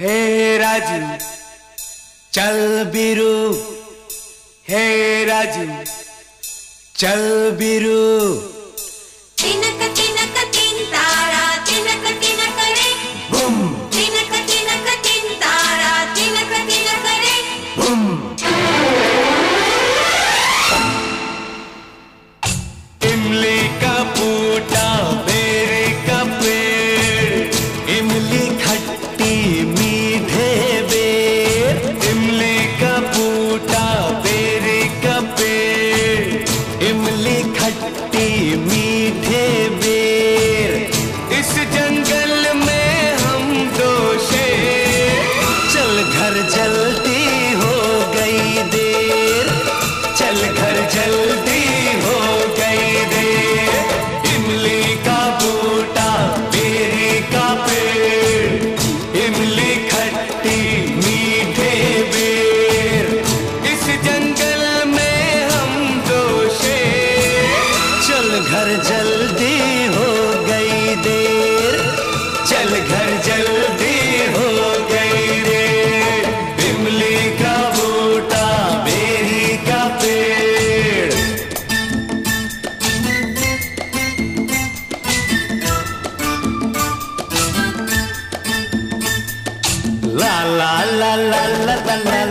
हे राजू चल बिरू। हे राजू चल Biru. la la la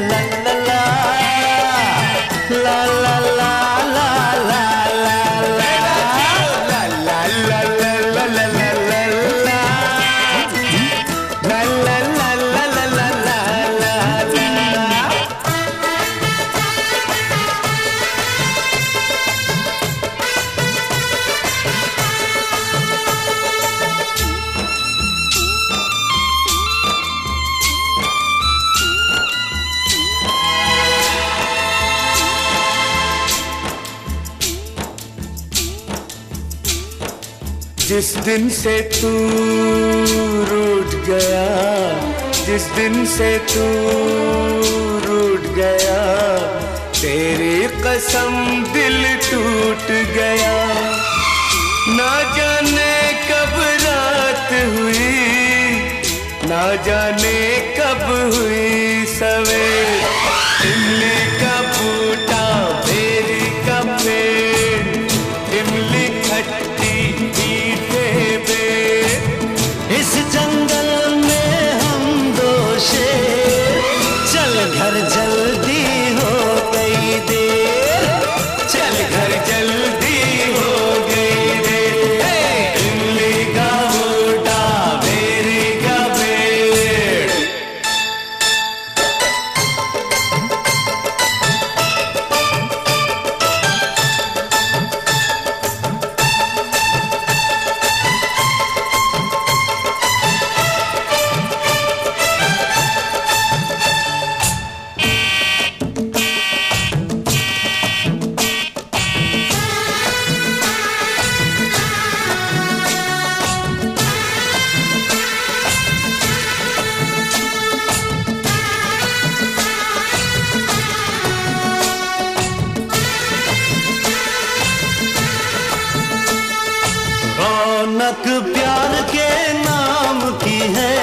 जिस दिन से तू रूठ गया, जिस दिन से तू रूठ गया, तेरी कसम दिल टूट गया। ना जाने कब रात हुई, ना जाने कब हुई सवेरे। हर जगह तक प्यार के नाम की है।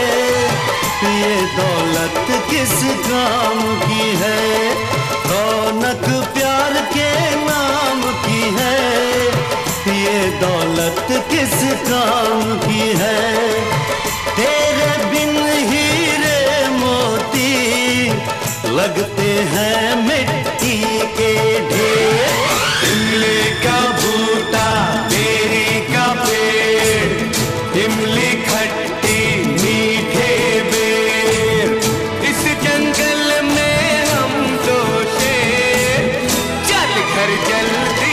ये दौलत किस काम की है? रौनक प्यार के नाम की है। ये दौलत किस काम की है? तेरे बिन हीरे मोती लगते हैं मिट्टी के ढेर। का कर जलते